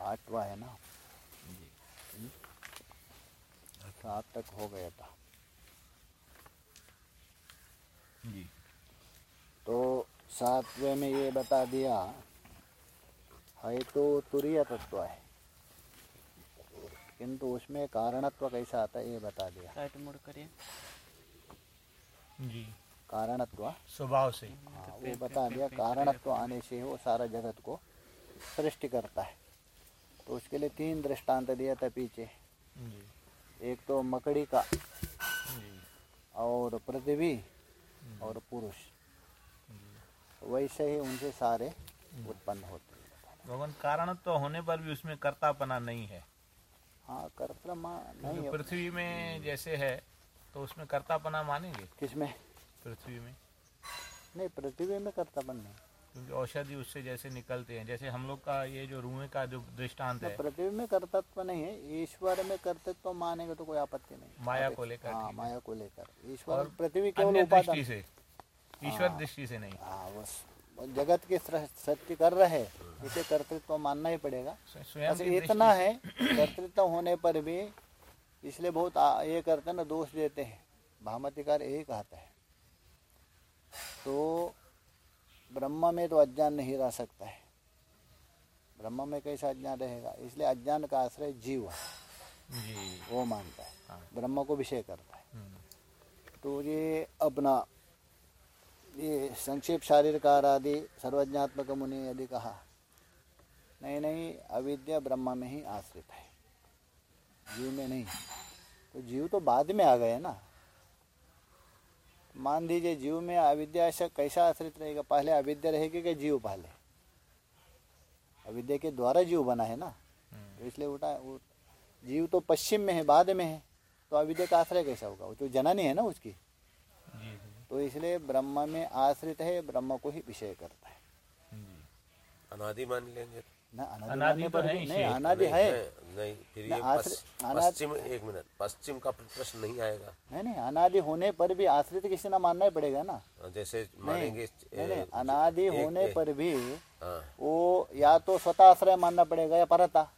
आठवा है ना। सात तक हो गया था। जी। तो सातवें में ये बता दिया है तो तुरीय तत्व है। किंतु उसमें कारणत्व कैसा आता है ये बता दिया। मोड़ करिए। जी। कारणत्व? स्वभाव से। हाँ, वो बता दिया कारणत्व आने से वो सारा जगत को सृष्टि करता है। तो उसके लिए तीन दृष्टांत दिया था पीछे। जी। एक तो मकड़ी का और पृथ्वी और पुरुष। वैसे ही उनसे सारे उत्पन्न होते हैं। भगवान कारण तो होने पर भी उसमें कर्तापना नहीं है। हाँ कर्तमा नहीं है पृथ्वी में जैसे है तो उसमें कर्तापना मानेंगे? किसमें? पृथ्वी में। नहीं पृथ्वी में कर्तापन नहीं। क्योंकि औषधि उससे जैसे निकलते हैं जैसे हम लोग का ये जो रुए का जो दृष्टांत है। पृथ्वी में कर्तत्व नहीं है ईश्वर में कर्तृत्व मानेंगे तो कोई आपत्ति नहीं। माया को लेकर हाँ माया को लेकर। ईश्वर पृथ्वी केवल दृष्टि से ईश्वर दृष्टि से नहीं। हाँ बस। जगत की सत्य कर रहे इसे कर्तृत्व मानना ही पड़ेगा। बस इतना है कर्तृत्व होने पर भी इसलिए बहुत ये करते हैं ना दोष देते हैं। भामतिकार यही कहता है। तो ब्रह्म में तो अज्ञान नहीं रह सकता है। ब्रह्म में कैसा अज्ञान रहेगा? इसलिए अज्ञान का आश्रय जीव है। वो मानता है। हाँ। ब्रह्म को विषय करता है। हम्म, तो ये अपना ये संक्षेप शारीरिक आदि सर्वज्ञात्मक मुनि यदि कहा नहीं नहीं अविद्या ब्रह्म में ही आश्रित है। जीव में नहीं। तो जीव तो बाद में आ गए ना। मान दीजिए जीव में अविद्या ऐसा कैसा आश्रित रहेगा? पहले अविद्या रहेगी कि जीव पहले? अविद्या के द्वारा जीव बना है ना? तो इसलिए उठा वो जीव तो पश्चिम में है बाद में है। तो अविद्या का आश्रय कैसा होगा? वो तो जननी है ना उसकी? तो इसलिए ब्रह्म में आश्रित है ब्रह्म को ही विषय करता है। अनादि मान लेंगे। ना अनादि अनादि तो पर है नहीं अनादि है। नहीं, फिर ये अनादि- पश्चिम एक मिनट पश्चिम का प्रश्न नहीं आएगा। नहीं नहीं अनादि होने पर भी आश्रित किसी ना मानना ही पड़ेगा ना। जैसे मानेंगे नहीं, अनादि होने पर भी हाँ। वो या तो स्वतः आश्रय मानना पड़ेगा या परता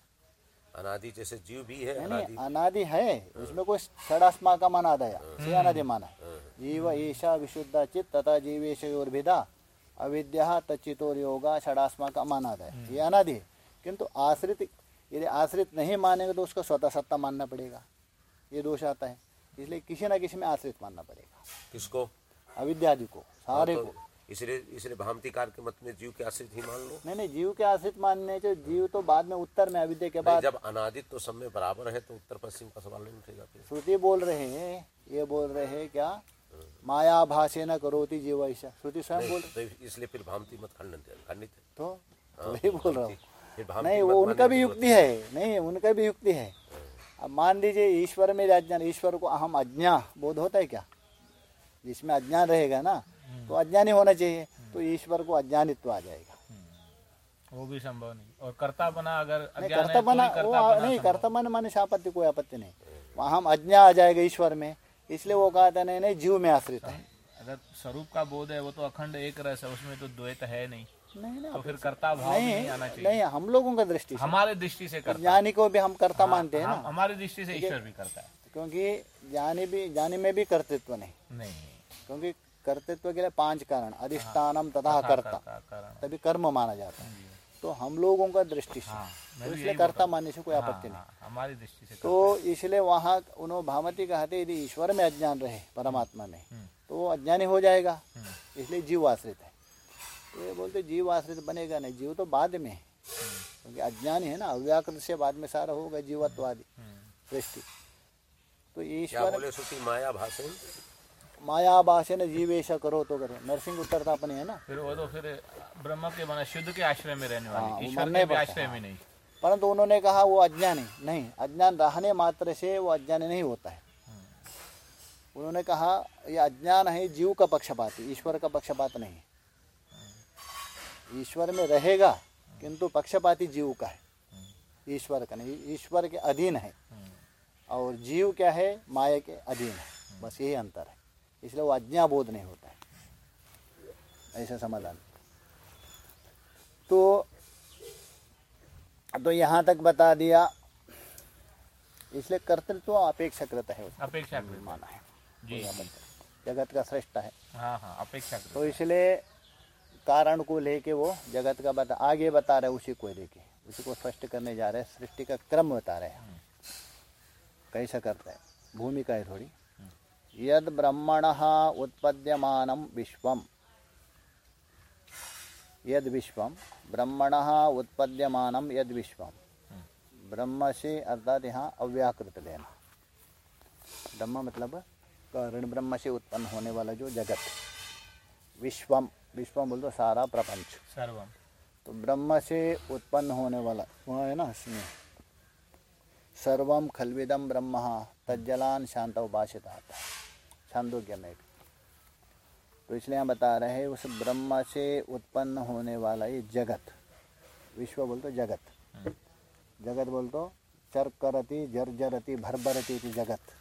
अनादि जैसे जीव भी है नहीं अनादि। है उसमें कोई षडास्मा का मन आदया से अनादि माना। जीव ईशा विशुद्ध चित्त तथा जीवेश भेदा अविद्या तचितोर योगा षडास्मा का माना आदय ये अनादि। है किंतु आश्रित यदि आश्रित नहीं मानेंगे तो उसको स्वतः सत्ता मानना पड़ेगा। ये दोष आता है। इसलिए किसी ना किसी में आश्रित मानना पड़ेगा। किसको? अविद्यादि को सारे हाँ, को। तो इसलिए इसलिए भामतिकार के मत में जीव के आश्रित ही मान लो। नहीं नहीं जीव के आश्रित मानने से जीव तो बाद में उत्तर में अविद्या के बाद जब अनादित तो सब में बराबर है तो उत्तर पश्चिम का सवाल नहीं उठेगा श्रुति बोल रहे हैं ये बोल रहे हैं क्या? माया भाषे न करोति जीव ऐसा श्रुति स्वयं बोल तो इसलिए फिर भामति मत खंडन खंडित तो वही बोल रहा हूँ। नहीं वो उनका भी युक्ति है। नहीं उनका भी युक्ति है। अब मान लीजिए ईश्वर में अज्ञान ईश्वर को अहम अज्ञा बोध होता है क्या? जिसमें अज्ञान रहेगा ना तो अज्ञानी होना चाहिए तो ईश्वर को अज्ञानित्व आ जाएगा। वो भी संभव नहीं। और कर्ता बना अगर नहीं अज्ञान है कर्ता तो बना वो नहीं कर्ता बना माने से आपत्ति कोई आपत्ति नहीं। वहाँ हम अज्ञा आ जाएगा ईश्वर में इसलिए वो कहा था नहीं नहीं जीव में आश्रित है। अगर स्वरूप का बोध है वो तो अखंड एक रस है उसमें तो द्वैत है नहीं। नहीं तो फिर कर्ता भाव नहीं नहीं आना चाहिए। नहीं हम लोगों का दृष्टि हमारे दृष्टि से कर्ता। ज्ञानी को भी हम कर्ता मानते हैं हम- ना। हमारी दृष्टि से ईश्वर भी करता है। क्योंकि ज्ञानी भी ज्ञानी में भी कर्तृत्व नहीं। नहीं। क्योंकि कर्तृत्व के लिए पाँच कारण अधिष्ठानम तथा कर्ता। कर्ता तभी कर्म माना जाता है। तो हम लोगों का दृष्टि से। हाँ तो इसलिए कर्ता मानने से कोई आपत्ति हाँ, आपत्ति नहीं। हाँ, हमारी दृष्टि से तो इसलिए वहाँ उन्होंने भामती कहते यदि ईश्वर में अज्ञान रहे परमात्मा में हम्म। तो वो अज्ञानी हो जाएगा। हम्म। इसलिए जीव आश्रित है। तो ये बोलते जीव आश्रित बनेगा नहीं जीव तो बाद में है। क्योंकि अज्ञानी है ना अव्याकृत से बाद में सारा होगा जीवत्वादी। हम्म, सृष्टि। तो ईश्वर माया भाषण? मायाभाषण जीवेश करो तो करो। नरसिंह उत्तर था अपनी है ना। फिर वो तो फिर ब्रह्म के माना शुद्ध के आश्रय में रहने हाँ, वाले ईश्वर के ही भी पड़ता आश्रय में नहीं। परंतु उन्होंने कहा वो अज्ञानी नहीं अज्ञान रहने मात्र से वो अज्ञानी नहीं होता है। उन्होंने कहा ये अज्ञान है जीव का पक्षपाती ईश्वर का पक्षपात नहीं ईश्वर में रहेगा किंतु पक्षपाती जीव का है। ईश्वर का नहीं ईश्वर के अधीन है। और जीव क्या है? माया के अधीन है। बस यही अंतर है। इसलिए वो अज्ञा बोध नहीं होता है। ऐसा समाधान। तो तो यहाँ तक बता दिया। इसलिए कर्तृत्व अपेक्षाकृत है अपेक्षाकृत। माना है। जी। जगत का श्रेष्ठ है। हाँ हाँ अपेक्षाकृत। तो इसलिए कारण को लेके वो जगत का बता आगे बता रहे उसी को लेके। उसी को स्पष्ट करने जा रहे हैं सृष्टि का क्रम बता रहे हैं। कैसा करता है? भूमिका है थोड़ी। यद ब्रह्मण उत्पद्यमान विश्वम। यद विश्वम ब्रह्मण उत्पद्यमान यद विश्वम। ब्रह्म से अर्थात यहाँ अव्याकृत लेना ब्रह्म मतलब कारण ब्रह्म से उत्पन्न होने वाला जो जगत। विश्वम विश्वम बोल दो सारा प्रपंच। सर्वम। तो ब्रह्म से उत्पन्न होने वाला वहाँ है ना इसमें। सर्वम खलविदम ब्रह्म तज्जलान शांत उपासित आता छांदोग्य में। तो इसलिए हम बता रहे हैं उस ब्रह्म से उत्पन्न होने वाला ये जगत। विश्व बोल तो जगत। जगत बोल तो चर करती जर्जरती भरभरती थी जगत।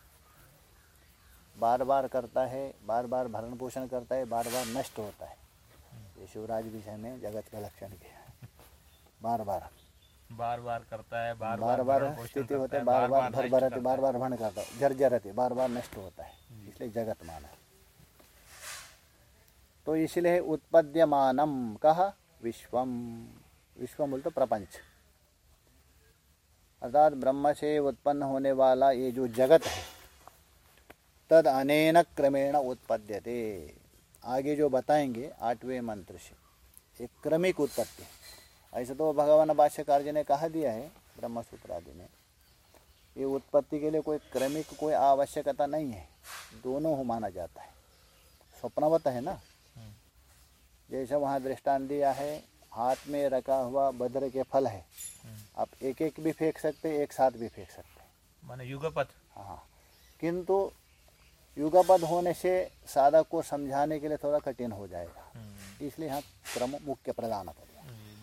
बार बार करता है बार बार भरण पोषण करता है बार बार नष्ट होता है। ये शिवराज विषय में जगत का लक्षण किया है। बार बार बार बार करता है बार बार बार स्थिति होते है, बार बार भर भरते बार बार भण करता है जर्जरते बार बार नष्ट होता है। माना है तो इसलिए उत्पद्यमानम कहा विश्वम। विश्वम बोलते प्रपंच। अर्थात ब्रह्म से उत्पन्न होने वाला ये जो जगत है, तद अनेन क्रमेण उत्पद्यते। आगे जो बताएँगे, आठवें मंत्र से एक क्रमिक उत्पत्ति ऐसे तो भगवान भाष्यकार जी ने कहा दिया है ब्रह्म सूत्र आदि में ये उत्पत्ति के लिए कोई क्रमिक कोई आवश्यकता नहीं है। दोनों हो माना जाता है। स्वप्नवत है ना? जैसे वहाँ दृष्टांत दिया है हाथ में रखा हुआ बद्र के फल है। आप एक एक भी फेंक सकते एक साथ भी फेंक सकते। माने युगपथ। हाँ। किंतु युगपद होने से साधक को समझाने के लिए थोड़ा कठिन हो जाएगा। इसलिए यहाँ क्रम मुख्य करेगा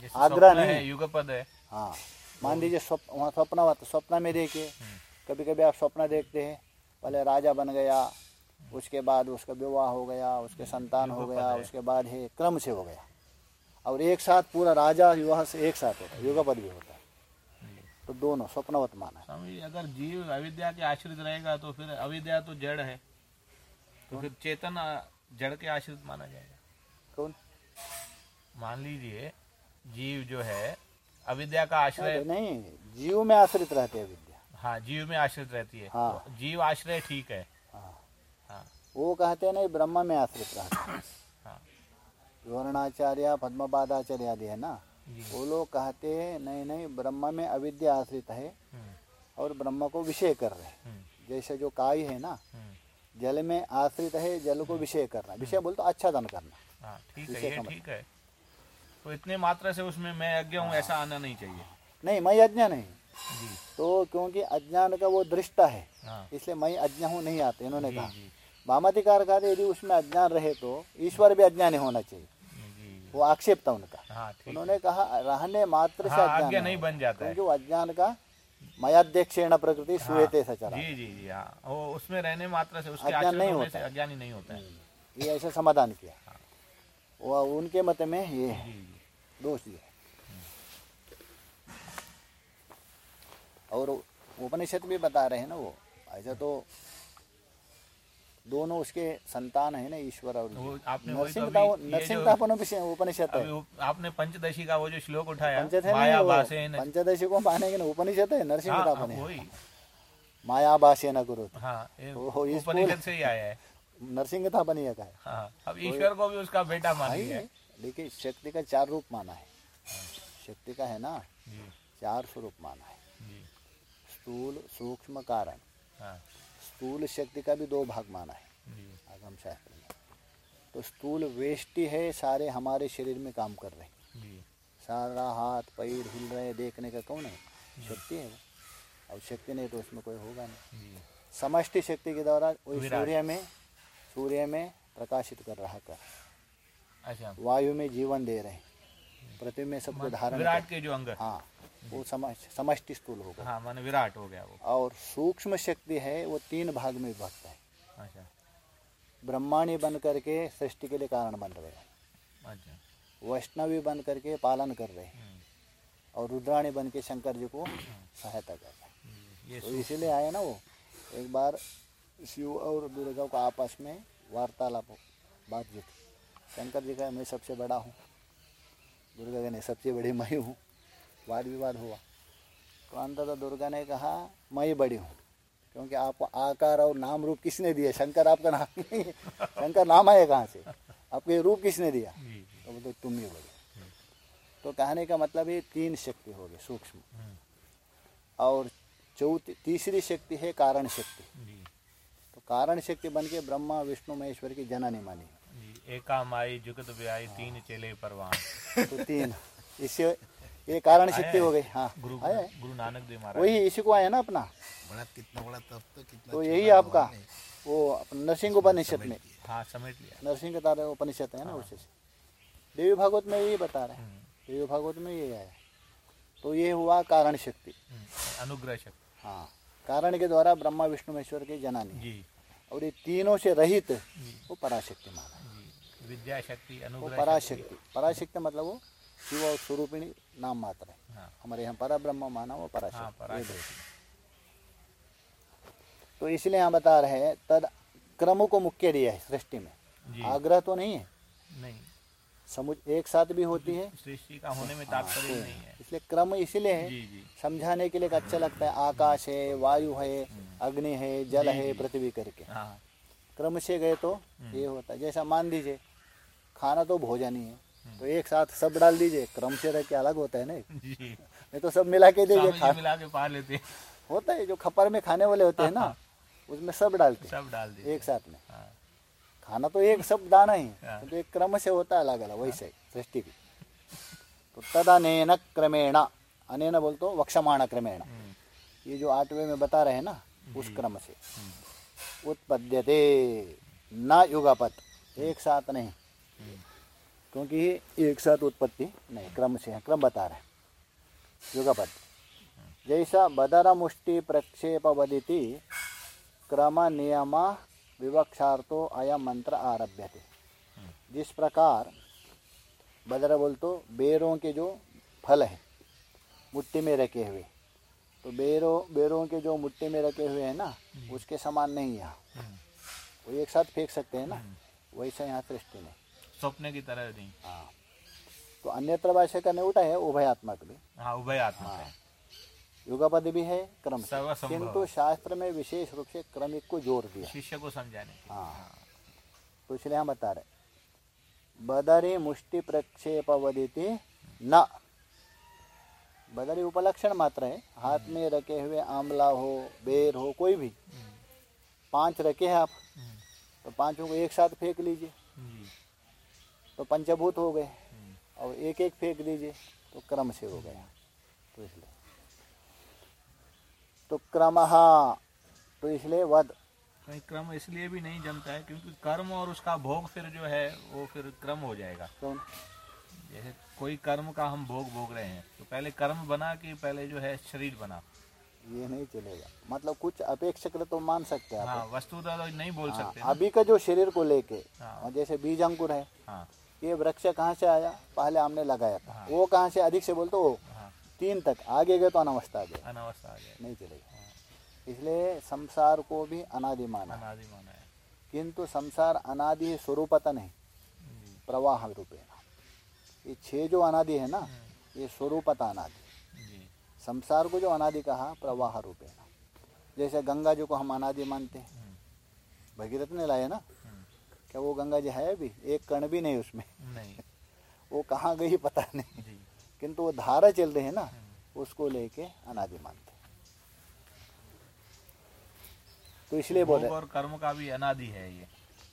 जैसे आग्रह है नहीं। युगपद है। हाँ। मान लीजिए स्वप्न वहाँ स्वप्न स्वप्न में देखिए कभी कभी आप स्वप्न देखते हैं पहले राजा बन गया उसके बाद उसका विवाह हो गया उसके संतान हो गया उसके बाद है क्रम से हो गया। और एक साथ पूरा राजा विवाह से एक साथ होता है युगपद भी होता है। तो दोनों स्वप्नवत माना स्वामी अगर जीव अविद्या के आश्रित रहेगा तो फिर अविद्या तो जड़ है। तो फिर चेतन जड़ के आश्रित माना जाएगा। कौन? मान लीजिए जीव जो है अविद्या का आश्रय नहीं जीव में आश्रित रहते हैं विद्या हाँ जीव में आश्रित रहती है। हाँ। तो जीव आश्रय ठीक है। हाँ। हाँ। वो कहते हैं नहीं ब्रह्म में आश्रित रहते हैं। हाँ। वर्णाचार्य पद्मपादाचार्य आदि है ना? वो लोग कहते हैं नहीं नहीं ब्रह्म में अविद्या आश्रित है हम्म, और ब्रह्म को विषय कर रहे हैं। हम्म, जैसे जो काय है ना हम्म, जल में आश्रित है जल को विषय करना विषय बोलते आच्छादन करना। हाँ ठीक है। ठीक है। तो इतने मात्रा से उसमें मैं यज्ञ हूँ ऐसा आना नहीं चाहिए। नहीं मैं अज्ञा नहीं। जी। तो क्योंकि अज्ञान का वो दृष्टा है हाँ। इसलिए मैं अज्ञा हूँ नहीं आते इन्होंने कहा। जी। भामातिकार कहते यदि उसमें अज्ञान रहे तो ईश्वर भी अज्ञानी होना चाहिए। वो आक्षेप था उनका। हाँ उन्होंने कहा रहने मात्र से हाँ अज्ञान नहीं बन जाता क्योंकि वो अज्ञान का मयाध्यक्षेण प्रकृति सुएते सचरा जी जी जी हाँ। वो उसमें रहने मात्र से उसके अज्ञान नहीं होता से है। अज्ञानी नहीं होता है। ये ऐसा समाधान किया। वो उनके मत में ये है। दोष दिया और उपनिषद भी बता रहे हैं ना वो। ऐसा तो दोनों उसके संतान है ना ईश्वर और तो नरसिंहता उपनिषद है। आपने पंचदशी का वो जो श्लोक उठाया है वो पंचदशी को मानेंगे ना उपनिषद है हाँ। नरसिंहता हाँ, माया भाष्य न इस उपनिषद से ही आया है। नरसिंहता बनी है का है। हाँ अब ईश्वर को भी उसका बेटा मान लिया देखिए शक्ति का चार रूप माना है। शक्ति का है ना? चार स्वरूप माना है। स्थूल सूक्ष्म कारण। हाँ। स्थूल शक्ति का भी दो भाग माना है। आगम शास्त्र में तो स्थूल वेष्टि है सारे हमारे शरीर में काम कर रहे हैं। सारा हाथ पैर हिल रहे देखने का कौन है? शक्ति है वो। अब शक्ति नहीं तो उसमें कोई होगा नहीं। समष्टि शक्ति के द्वारा सूर्य में सूर्य में प्रकाशित कर रहा कर। अच्छा। वायु में जीवन दे रहे हैं। पृथ्वी में सबको धारण विराट के जो अंग हाँ। वो समष्टि स्थूल होगा हाँ माने विराट हो गया वो। और सूक्ष्म शक्ति है वो तीन भाग में विभक्त है। अच्छा। ब्रह्मांडी बन करके सृष्टि के लिए कारण बन रहे हैं। अच्छा। वैष्णवी बन करके पालन कर रहे हैं। हम्म, और रुद्राणी बन के शंकर जी को सहायता कर रहे हैं। हम्म, तो इसीलिए आए ना वो। एक बार शिव और दुर्गा को आपस में वार्तालाप बातचीत शंकर जी का मैं सबसे बड़ा हूँ। दुर्गा कहने सबसे बड़ी मैं हूँ। वाद विवाद हुआ। तो अंततः दुर्गा ने कहा मैं बड़ी हूँ। क्योंकि आपको आकार और नाम रूप किसने दिया? शंकर आपका नाम नहीं है। शंकर नाम आया कहाँ से? आपको रूप किसने दिया? तो बोलते तुम ही बड़े तो कहने का मतलब ये तीन शक्ति हो गई सूक्ष्म। हम्म, और चौथी तीसरी शक्ति है कारण शक्ति। तो कारण शक्ति बन के ब्रह्मा विष्णु महेश्वर की जननी मानी। एका माई जुगत ब्याई तीन चेले परवान। तो तीन। इससे ये कारण शक्ति हो गई। हाँ गुरु आया गुरु नानक देव महाराज। वही इसी को आया ना अपना। बड़ा कितना बड़ा तब तो कितना तो यही आपका। है। वो नरसिंह उपनिषद में। हाँ समेट लिया। नरसिंह के तारे उपनिषद है ना उससे देवी भागवत में यही बता रहे हैं। हम्म, देवी भागवत में यही आया। तो ये हुआ कारण शक्ति। हम्म, अनुग्रह शक्ति। हाँ कारण के द्वारा ब्रह्मा विष्णु महेश्वर की जनानी। जी। और ये तीनों से रहित वो पराशक्ति माना। जी विद्या शक्ति अनुग्रह पराशक्ति। पराशक्ति मतलब वो शिव और स्वरूपिणी नाम मात्र है। हाँ। हमारे यहाँ पर ब्रह्म माना वो हाँ पराशक्ति। पराशक्ति तो इसलिए हम बता रहे हैं तद क्रम को मुख्य दिया है सृष्टि में। आग्रह तो नहीं है? नहीं। समुच एक साथ भी होती है? सृष्टि का होने में तात्पर्य नहीं है। इसलिए क्रम इसलिए है समझाने के लिए अच्छा लगता है आकाश है वायु है अग्नि है जल है पृथ्वी करके। हाँ। क्रम से गए तो ये होता है। जैसा मान दीजिए खाना तो भोजन ही है। तो एक साथ सब डाल दीजिए क्रम से रह के अलग होता है ना नहीं तो सब मिला के दीजिए खा मिला के पा लेते होता है जो खपर में खाने वाले होते हैं ना उसमें सब डालते सब डाल दिए एक साथ में। हाँ। खाना तो एक सब दाना ही हाँ। तो एक क्रम से होता है अलग अलग वैसे ही सृष्टि की तो तदनेन क्रमेण अनेन बोलतो वक्षमाण क्रमेण। हम्म, ये जो आठवें में बता रहे हैं ना उस क्रम से। उत्पद्यते न युगापत एक साथ नहीं। क्योंकि एक साथ उत्पत्ति नहीं क्रम से है क्रम बता रहे युगपद। जैसा बदर मुष्टि प्रक्षेपवदिति क्रम नियम विवक्षार्थो अयम मंत्र आरभ्य थे जिस प्रकार बदर बोल तो बेरों के जो फल हैं मुट्ठी में रखे हुए तो बेरों बेरों के जो मुट्ठी में रखे हुए हैं ना उसके समान नहीं यहाँ। हम्म, वो एक साथ फेंक सकते हैं ना वैसा यहाँ सृष्टि में। स्वप्न की तरह नहीं। हाँ। तो अन्यत्र भाषा करने उठा है उभयात्मक भी हाँ उभय आत्मा है। युगपद भी है क्रम किंतु शास्त्र में विशेष रूप से क्रमिक को ज़ोर दिया। शिष्य को समझाने के लिए। हाँ। तो इसलिए हम बता रहे बदरी मुष्टि प्रक्षेपवदिति न। बदरी उपलक्षण मात्र है। हाथ में रखे हुए आंवला हो बेर हो कोई भी। पाँच रखे हैं आप। हम्म, तो पाँचों को एक साथ फेंक लीजिए। तो पंचभूत हो गए। और एक एक फेंक दीजिए तो क्रम से हो गया। तो इसलिए। तो क्रम तो इसलिए वध कहीं क्रम इसलिए भी नहीं जमता है क्योंकि कर्म और उसका भोग फिर जो है वो फिर क्रम हो जाएगा। कौन? जैसे कोई कर्म का हम भोग भोग रहे हैं तो पहले कर्म बना कि पहले जो है शरीर बना। ये नहीं चलेगा। मतलब कुछ अपेक्षक तो मान सकते हैं हाँ आप वस्तुतः तो नहीं बोल हाँ, सकते अभी का जो शरीर को लेके हाँ। जैसे बीज अंकुर है हाँ। ये वृक्ष कहाँ से आया? पहले हमने लगाया था। हाँ। वो कहाँ से? अधिक से बोलते वो। हाँ। तीन तक। आगे गए तो अनावस्था आ गया अनावस्था आ जाए नहीं चलेगा। इसलिए संसार को भी अनादि माना। है। अनादि माना है। किंतु संसार अनादि स्वरूपता नहीं। प्रवाह रूपेण। ये छह जो अनादि है ना ये स्वरूपता अनादि। संसार को जो अनादि कहा प्रवाह रूपेण। जैसे गंगा जी को हम अनादि मानते हैं। भगीरथ ने लाया ना? क्या वो गंगा जी है अभी? एक कण भी नहीं उसमें। नहीं। वो कहाँ गई पता नहीं। किंतु वो धारा चल रही है ना उसको लेके अनादि मानते तो इसलिए बोल रहे और कर्म का भी अनादि है ये।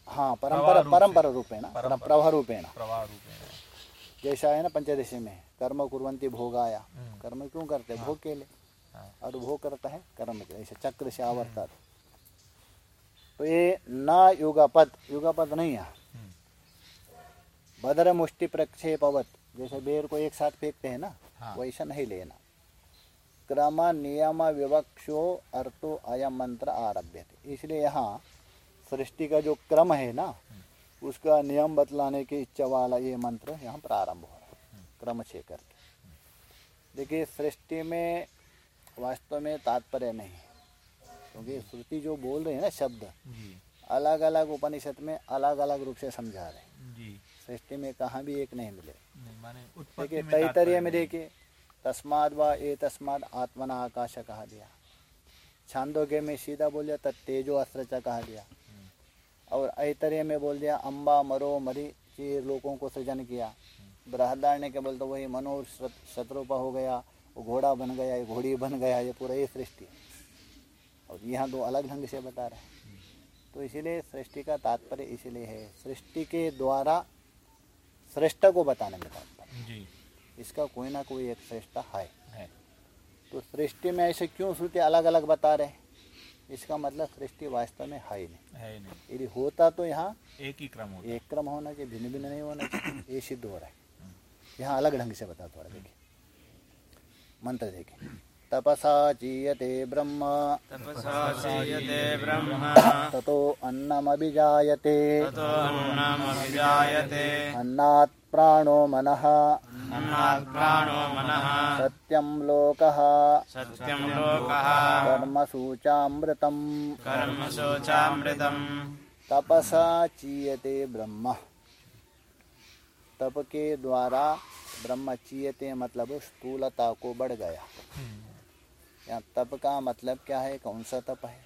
हाँ परंपरा परंपरा रूपेण परंपरा। प्रभा रूपेण प्रवाह रूपेण जैसा है ना पंचदशी में कर्म कुरंती भोगाया। कर्म क्यों करते भोग के लिए। हाँ। और भोग करता है कर्म के ऐसे चक्र से आवर्ता तो ये न युगापद युगापद नहीं है। बदर मुष्टि प्रक्षेपवत जैसे बेर को एक साथ फेंकते हैं ना हाँ। वैसा नहीं लेना क्रम नियम विवक्षो अर्थो अयम मंत्र आरभ्य थे इसलिए यहाँ सृष्टि का जो क्रम है ना उसका नियम बतलाने की इच्छा वाला ये मंत्र यहाँ प्रारंभ हो रहा है क्रम छे करके देखिए सृष्टि में वास्तव में तात्पर्य नहीं क्योंकि श्रुति जो बोल रहे है ना शब्द अलग अलग उपनिषद में अलग अलग रूप से समझा रहे हैं। सृष्टि में कहाँ भी एक नहीं मिले। देखिए में तैतरीय में देखिए तस्माद व ए तस्माद आत्मना आकाश कहा दिया। छांदोग्य में सीधा बोल दिया तेजो अस्त्र कहा दिया। और ऐतरीय में बोल दिया अम्बा मरो मरी चीर लोगों को सृजन किया। बृहदारण्य के बोलते वही मनो शत्रुपा हो गया वो घोड़ा बन गया ये घोड़ी बन गया ये पूरा ये सृष्टि। है और यहाँ दो अलग ढंग से बता रहे हैं। तो इसीलिए सृष्टि का तात्पर्य इसीलिए है। सृष्टि के द्वारा श्रेष्ठ को बताने में तात्पर्य जी। इसका कोई ना कोई एक श्रेष्ठ है। है। तो सृष्टि में ऐसे क्यों श्रुति अलग अलग बता रहे हैं? इसका मतलब सृष्टि वास्तव में है ही नहीं। है नहीं। यदि होता तो यहाँ एक ही क्रम होता। एक क्रम होना चाहिए भिन्न भिन्न नहीं होना चाहिए ये सिद्ध हो रहा है। यहाँ अलग ढंग से बता थोड़ा देखिए। मंत्र देखिए तपसा चीयते ब्रह्म। तपसा चीयते ब्रह्म। ततो अन्नमभिजायते। ततोऽन्नमभिजायते अन्नात् प्राणो मनः। अन्नात् प्राणो मनः। सत्यं लोकः। सत्यं लोकः। कर्मसूचामृतम्। कर्मशोचामृतम् तपसा चीयते ब्रह्म। तप के द्वारा ब्रह्म चीयते मतलब स्थूलता को बढ़ गया। यहाँ तप का मतलब क्या है? कौन सा तप है?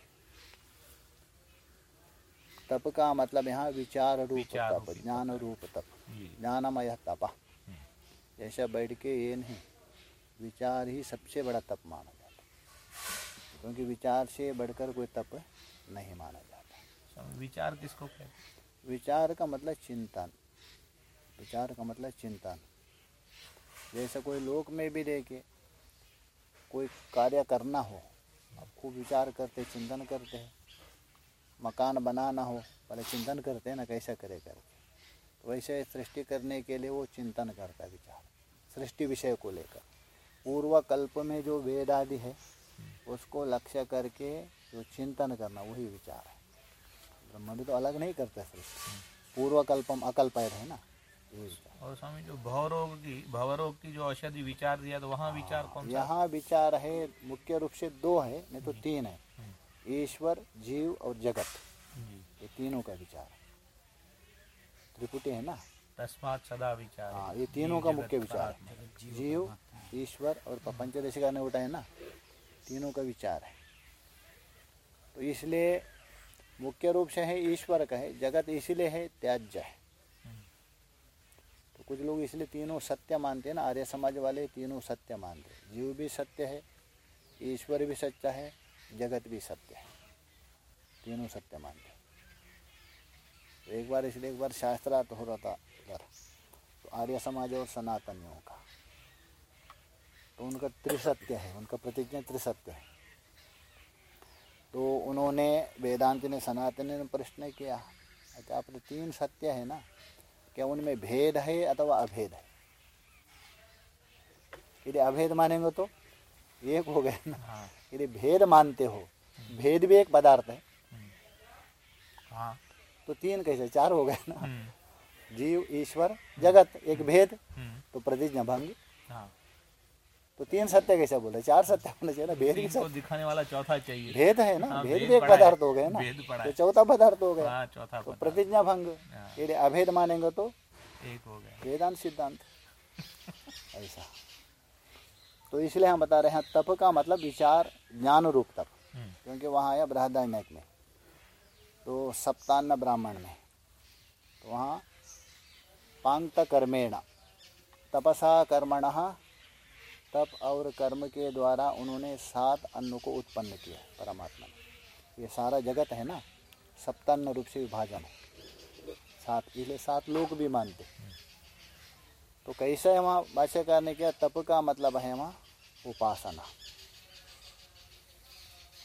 तप का मतलब यहाँ विचार रूप विचार तप ज्ञान रूप तप। ज्ञानमय तप। जैसा बैठ के ये नहीं। विचार ही सबसे बड़ा तप माना जाता है। क्योंकि विचार से बढ़कर कोई तप नहीं माना जाता। विचार किसको कहते विचार का मतलब चिंतन। विचार का मतलब चिंतन। जैसे कोई लोक में भी देखे कोई कार्य करना हो, आप खूब विचार करते, चिंतन करते हैं, मकान बनाना हो पहले चिंतन करते हैं ना, कैसा करे करके। तो वैसे सृष्टि करने के लिए वो चिंतन करता विचार, सृष्टि विषय को लेकर। पूर्व कल्प में जो वेद आदि है, उसको लक्ष्य करके जो चिंतन करना, वही विचार है। ब्रह्म भी तो अलग नहीं करता सृष्टि। पूर्व कल्पम अकल्पयत है ना, ये विचार। और स्वामी जो भवरोग की भवरोग की जो औषधि विचार दिया तो वहाँ विचार कौन सा? यहाँ विचार है मुख्य रूप से दो है नहीं तो तीन है। ईश्वर जीव और जगत। ये तीनों का विचार है। त्रिपुटी है ना? तस्मात सदा विचार हाँ ये तीनों का मुख्य विचार है। जीव ईश्वर और पंचदशिका ने है ना तीनों का विचार है। तो इसलिए मुख्य रूप से है ईश्वर का है जगत इसलिए है त्याज्य है। कुछ लोग इसलिए तीनों सत्य मानते हैं ना, आर्य समाज वाले तीनों सत्य मानते हैं। जीव भी सत्य है, ईश्वर भी सच्चा है, जगत भी सत्य है। तीनों सत्य मानते हैं। तो एक बार इसलिए एक बार शास्त्रार्थ हो रहा था उधर तो आर्य समाज और सनातनियों का। तो उनका त्रिसत्य है, उनका प्रतिज्ञा त्रिसत्य है। तो उन्होंने वेदांत ने, सनातनी ने प्रश्न किया अच्छा आपने तीन सत्य है ना क्या उनमें भेद है अथवा अभेद है? यदि अभेद मानेंगे तो एक हो गया ना। हाँ। यदि भेद मानते हो भेद भी एक पदार्थ है। हाँ। तो तीन कैसे? चार हो गए ना। हम्म, जीव ईश्वर जगत एक भेद। हम्म, तो प्रतिज्ञा भंग। हाँ। तो तीन सत्य कैसे बोले? चार सत्य होना चाहिए ना भेद को सत्य दिखाने वाला चौथा चाहिए। भेद है ना? हाँ, भेद भेद भी एक पदार्थ हो गए ना? तो चौथा पदार्थ हो गया। हाँ चौथा तो प्रतिज्ञा भंग हाँ। यदि अभेद मानेंगे तो? एक हो गया। वेदांत सिद्धांत। ऐसा। तो इसलिए हम बता रहे हैं तप का मतलब विचार ज्ञान रूप तप। हम्म, क्योंकि वहाँ आया बृहदारण्यक में। तो सप्तान्न ब्राह्मण में। तो वहाँ पांगत कर्मेण। तपसा कर्मण तप और कर्म के द्वारा उन्होंने सात अन्न को उत्पन्न किया परमात्मा ने। ये सारा जगत है ना? सप्तान्न रूप से विभाजन है। सात, इसलिए सात लोग भी मानते तो कैसे है वहाँ भाष्यकार ने किया? तप का मतलब है वहाँ उपासना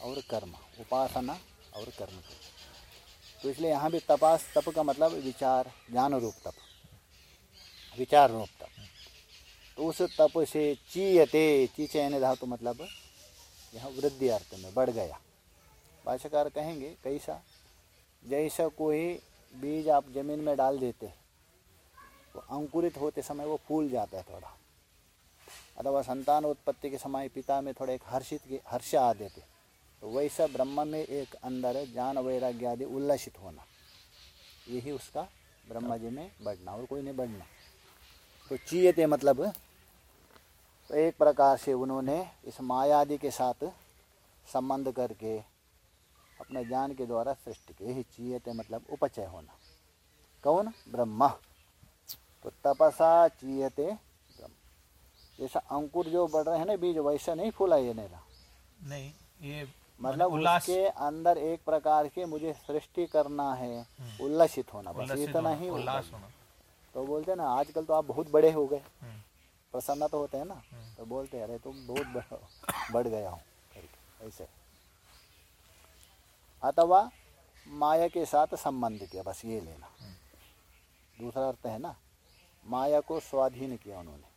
और कर्म। उपासना और कर्म। तो इसलिए यहाँ भी तपास, तप का मतलब विचार ज्ञान रूप तप। विचार रूप तप। उस तप से चीयते ची चयन धातु मतलब यह वृद्धि अर्थ में बढ़ गया। भाष्यकार कहेंगे, कैसा? जैसा कोई बीज आप ज़मीन में डाल देते तो अंकुरित होते समय वो फूल जाता है थोड़ा। अथवा संतान उत्पत्ति के समय पिता में थोड़ा एक हर्षित के, हर्ष आ देते तो वैसा ब्रह्म में एक अंदर ज्ञान, वैराग्य आदि उल्लसित होना, यही उसका ब्रह्मा जी में बढ़ना और कोई नहीं बढ़ना। तो चीयते मतलब तो एक प्रकार से उन्होंने इस मायादि के साथ संबंध करके अपने ज्ञान के द्वारा सृष्टि की यही चीयते मतलब उपचय होना। कौन? ब्रह्मा। तो तपसा चीयते ब्रह्म। जैसा अंकुर जो बढ़ रहे हैं ना बीज वैसा नहीं फूला ये नेला। नहीं ये मतलब उसके अंदर एक प्रकार के मुझे सृष्टि करना है उल्लसित होना बस इतना ही उल्लास होना। तो बोलते हैं ना आजकल तो आप बहुत बड़े हो गए। हम्म, प्रसन्न तो होते हैं ना। तो बोलते हैं अरे तुम बहुत बढ़- बढ़ गया हो। ऐसे। अथवा माया के साथ संबंध किया बस ये लेना। दूसरा अर्थ है ना माया को स्वाधीन किया उन्होंने।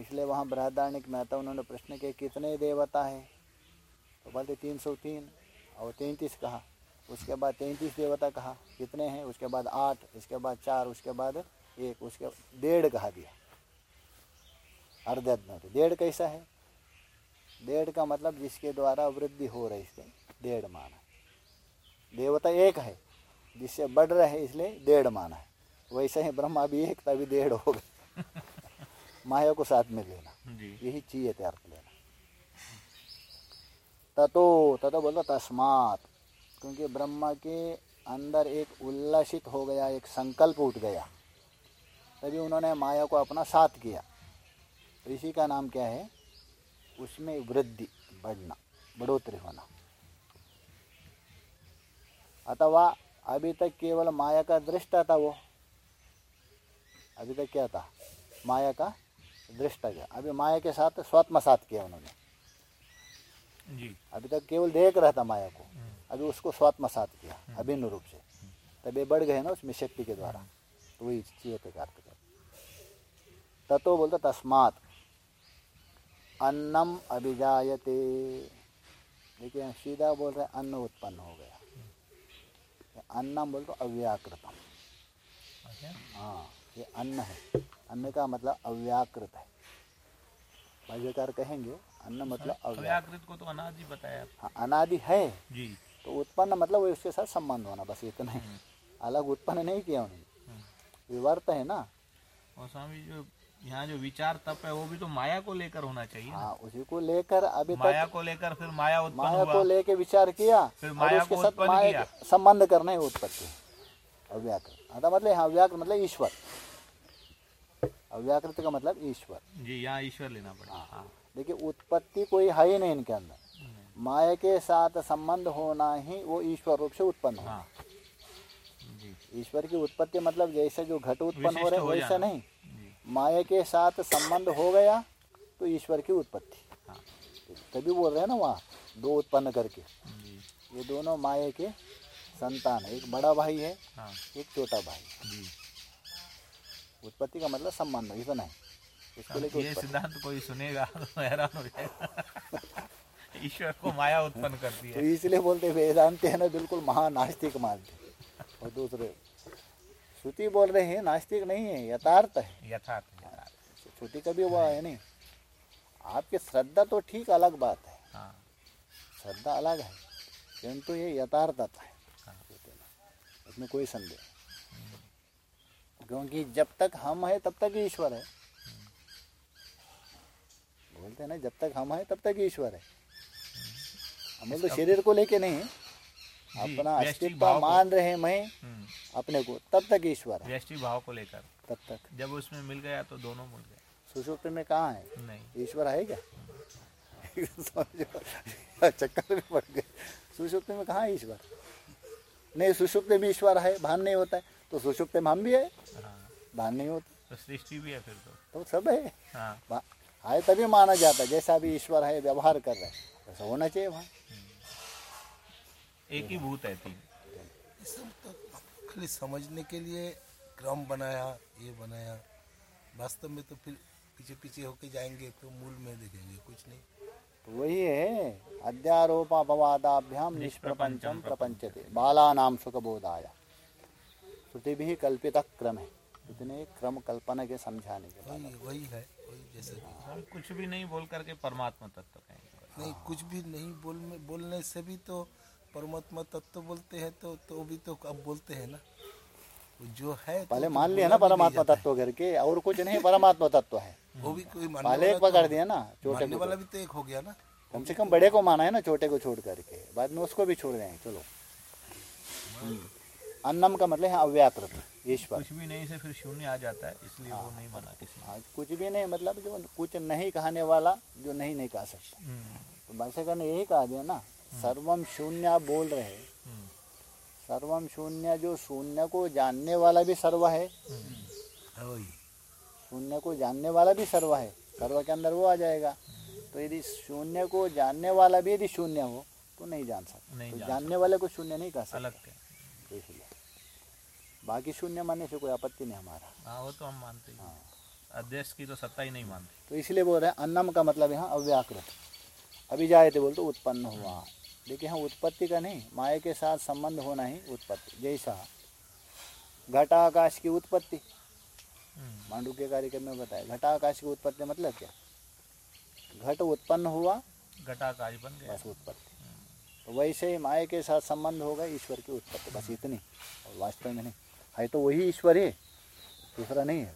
इसलिए वहाँ बृहदारण्यक मेहता उन्होंने प्रश्न किया कितने देवता है? तो बोलते तीन सौ तीन। और तैंतीस कहा उसके बाद तैंतीस देवता कहा कितने हैं? उसके बाद आठ उसके बाद चार उसके बाद एक उसके डेढ़ कहा दिया अर्ध तो डेढ़ कैसा है? डेढ़ का मतलब जिसके द्वारा वृद्धि हो रही इसके डेढ़ माना। देवता एक है जिससे बढ़ रहे है इसलिए डेढ़ माना है। वैसे ही ब्रह्मा भी एक तभी डेढ़ हो गए। माया को साथ में लेना। यही चाहिए थे अर्थ लेना। ततो ततो बोलो तस्मात। क्योंकि ब्रह्मा के अंदर एक उल्लसित हो गया एक संकल्प उठ गया। तभी उन्होंने माया को अपना साथ किया। तो इसी का नाम क्या है? उसमें वृद्धि बढ़ना बढ़ोतरी होना। अथवा अभी तक केवल माया का दृष्टा था वो। अभी तक क्या था? माया का दृष्टा गया अभी माया के साथ स्वात्म साथ किया उन्होंने। जी। अभी तक केवल देख रहा था माया को। अभी उसको स्वात्म साथ किया अभिन्न रूप से। तब ये बढ़ गए ना उसमें शक्ति के द्वारा। तो वही चीज़ का अर्थ कर ततो बोलता तस्मात। अन्नम अभिजायते। देखिए सीधा बोल रहे अन्न उत्पन्न हो गया। अन्नम बोल तो अव्याकृतम। अच्छा। हाँ ये अन्न है। अन्न का मतलब अव्याकृत है। भाष्यकार कहेंगे अन्न मतलब अव्याकृत को तो अनादि बताया। हाँ, अनादि है। जी। तो उत्पन्न मतलब वो उसके साथ संबंध होना बस इतना ही। अलग उत्पन्न नहीं किया उन्होंने विवर्त है ना? और स्वामी जो यहाँ जो विचार तप है वो भी तो माया को लेकर होना चाहिए हाँ उसी को लेकर अभी माया तक को लेकर फिर माया उत्पन्न माया हुआ। को लेके विचार किया फिर माया उसके को साथ माया संबंध करना है उत्पत्ति अव्याकृत। अतः मतलब यहाँ अव्याकृत मतलब ईश्वर। अव्याकृत का मतलब ईश्वर। जी यहाँ ईश्वर लेना पड़ा हाँ। देखिए उत्पत्ति कोई है ही नहीं इनके अंदर। माया के साथ संबंध होना ही वो ईश्वर रूप से उत्पन्न हो। हाँ ईश्वर की उत्पत्ति मतलब जैसे जो घट उत्पन्न हो रहे हो वैसा। नहीं। माया के साथ संबंध हो गया तो ईश्वर की उत्पत्ति। हाँ। तभी बोल रहे हैं ना वहाँ दो उत्पन्न करके। ये दोनों माया के संतान है। एक बड़ा भाई है हाँ। एक छोटा भाई उत्पत्ति का मतलब संबंध है। इसको लेके सिद्धांत कोई सुनेगा तो हैरान हो जाएगा। ईश्वर को माया उत्पन्न करती है। तो इसलिए बोलते वेदांत है ना बिल्कुल महानास्तिक मानते और दूसरे श्रुति बोल रहे हैं नास्तिक नहीं है यथार्थ है। यथार्थ श्रुति का भी वो है नहीं। आपकी श्रद्धा तो ठीक अलग बात है। हाँ। श्रद्धा अलग है किंतु ये यथार्थता है। हाँ। इसमें कोई संदेह क्योंकि जब तक हम है तब तक ईश्वर है। बोलते हैं ना जब तक हम है तब तक ईश्वर है। हम तो शरीर को लेके नहीं अपना अस्तित्व मान रहे हैं मैं हम्म, अपने को तब तक ईश्वर व्यष्टि भाव को लेकर। तब तक। जब उसमें मिल गया तो दोनों मिल गए। सुषुप्ति में कहाँ है? नहीं। ईश्वर है क्या? चक्कर में पड़ गए। सुषुप्ति में कहाँ है ईश्वर? नहीं सुषुप्त में ईश्वर है भान नहीं होता है। तो सुषुप्त में हम भी है। हाँ। भान नहीं होता। तो सृष्टि भी है फिर तो। तो सब है। हाँ। है। तभी माना जाता है जैसा भी ईश्वर है व्यवहार कर रहे हैं। वैसा होना चाहिए वहाँ। एक ही भूत है तीन। तो खाली समझने के लिए क्रम बनाया ये बनाया। वास्तव में तो फिर पीछे पीछे होके जाएँगे तो मूल में देखेंगे कुछ नहीं। तो वही है अध्यारोपापवादाभ्याम निष्प्रपंचम प्रपंचते। बालानाम सुख बोधाया श्रुति भी कल्पित क्रम है। इतने क्रम कल्पना के समझाने के वही वही है वही जैसे हम कुछ भी नहीं बोल करके परमात्मा तत्व कहेंगे नहीं कुछ भी नहीं बोल बोलने से भी तो परमात्मा तत्व बोलते हैं तो तो भी तो अब बोलते हैं ना। जो है तो- पहले तो मान लिया ना परमात्मा तत्व करके और कुछ नहीं परमात्मा तत्व है। वो भी कोई पहले एक पकड़ तो- दिया ना छोटे वाला भी तो एक हो गया ना। कम से कम बड़े को माना है ना छोटे को छोड़ करके। बाद में उसको भी छोड़ देंगे चलो। हम्म। अन्नम का मतलब है अव्याकृत। ईश्वर कुछ भी नहीं से फिर शून्य आ जाता है इसलिए वो नहीं बना किसी हाँ, कुछ भी नहीं मतलब जो कुछ नहीं कहने वाला जो नहीं नहीं कह सकता। हम्म, तो भाष्यकर ने यही कहा दिया ना सर्वम शून्य आप बोल रहे हम्म, सर्वम शून्य जो शून्य को जानने वाला भी सर्व है। शून्य को जानने वाला भी सर्व है। सर्व के अंदर वो आ जाएगा। तो यदि शून्य को जानने वाला भी यदि शून्य हो तो नहीं जान सकता। नहीं तो जान जानने वाले को शून्य नहीं कह सकता अलग क्या तो इसलिए बाकी शून्य मानने से कोई आपत्ति नहीं हमारा। हाँ वो तो हम मानते ही हैं। अध्यक्ष की तो सत्ता ही नहीं मानते। तो इसलिए बोल रहे हैं अन्नम का मतलब यहाँ अव्याकृत। अभी जाए थे बोलते उत्पन्न हुआ। देखिए यहाँ उत्पत्ति का नहीं माया के साथ संबंध होना ही उत्पत्ति जैसा घटाकाश की उत्पत्ति। हम्म, मांडू के कार्यक्रम में बताया घटाकाश की उत्पत्ति मतलब क्या? घट उत्पन्न हुआ घटाकाश बन गया। बस उत्पत्ति। तो वैसे ही माया के साथ संबंध होगा ईश्वर की उत्पत्ति बस इतनी और वास्तव में नहीं। है तो वही ईश्वर है दूसरा नहीं है।